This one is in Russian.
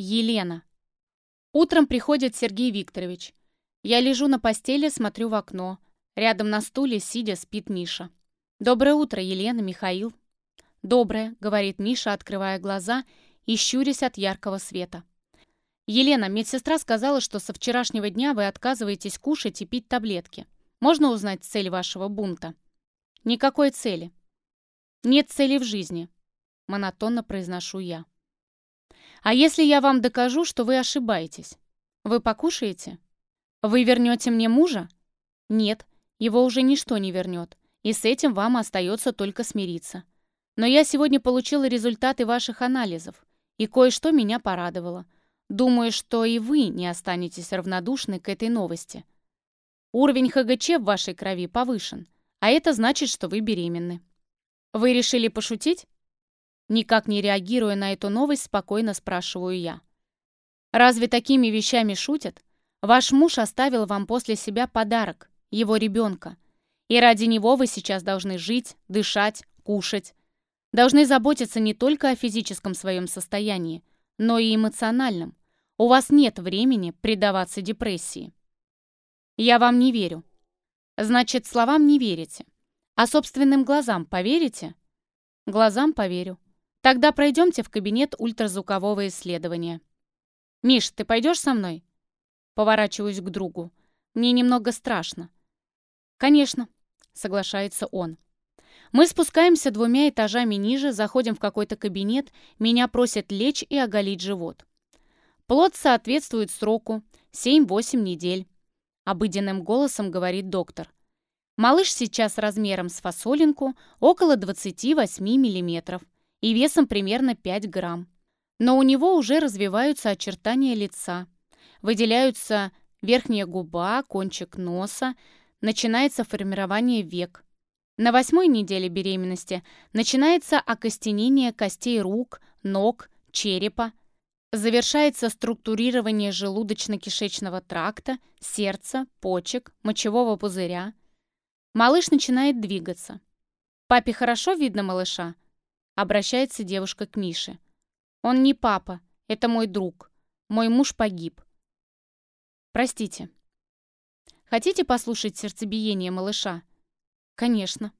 Елена. Утром приходит Сергей Викторович. Я лежу на постели, смотрю в окно. Рядом на стуле, сидя, спит Миша. «Доброе утро, Елена, Михаил». «Доброе», — говорит Миша, открывая глаза и щурясь от яркого света. «Елена, медсестра сказала, что со вчерашнего дня вы отказываетесь кушать и пить таблетки. Можно узнать цель вашего бунта?» «Никакой цели». «Нет цели в жизни», — монотонно произношу я. А если я вам докажу, что вы ошибаетесь? Вы покушаете? Вы вернете мне мужа? Нет, его уже ничто не вернет, и с этим вам остается только смириться. Но я сегодня получила результаты ваших анализов, и кое-что меня порадовало. Думаю, что и вы не останетесь равнодушны к этой новости. Уровень ХГЧ в вашей крови повышен, а это значит, что вы беременны. Вы решили пошутить? Никак не реагируя на эту новость, спокойно спрашиваю я. «Разве такими вещами шутят? Ваш муж оставил вам после себя подарок, его ребенка. И ради него вы сейчас должны жить, дышать, кушать. Должны заботиться не только о физическом своем состоянии, но и эмоциональном. У вас нет времени предаваться депрессии. Я вам не верю. Значит, словам не верите. А собственным глазам поверите? Глазам поверю. Тогда пройдемте в кабинет ультразвукового исследования. «Миш, ты пойдешь со мной?» Поворачиваюсь к другу. Мне немного страшно. «Конечно», — соглашается он. Мы спускаемся двумя этажами ниже, заходим в какой-то кабинет, меня просят лечь и оголить живот. Плод соответствует сроку 7-8 недель. Обыденным голосом говорит доктор. Малыш сейчас размером с фасолинку около 28 миллиметров и весом примерно 5 грамм. Но у него уже развиваются очертания лица. Выделяются верхняя губа, кончик носа, начинается формирование век. На восьмой неделе беременности начинается окостенение костей рук, ног, черепа, завершается структурирование желудочно-кишечного тракта, сердца, почек, мочевого пузыря. Малыш начинает двигаться. Папе хорошо видно малыша? Обращается девушка к Мише. «Он не папа, это мой друг. Мой муж погиб. Простите. Хотите послушать сердцебиение малыша? Конечно.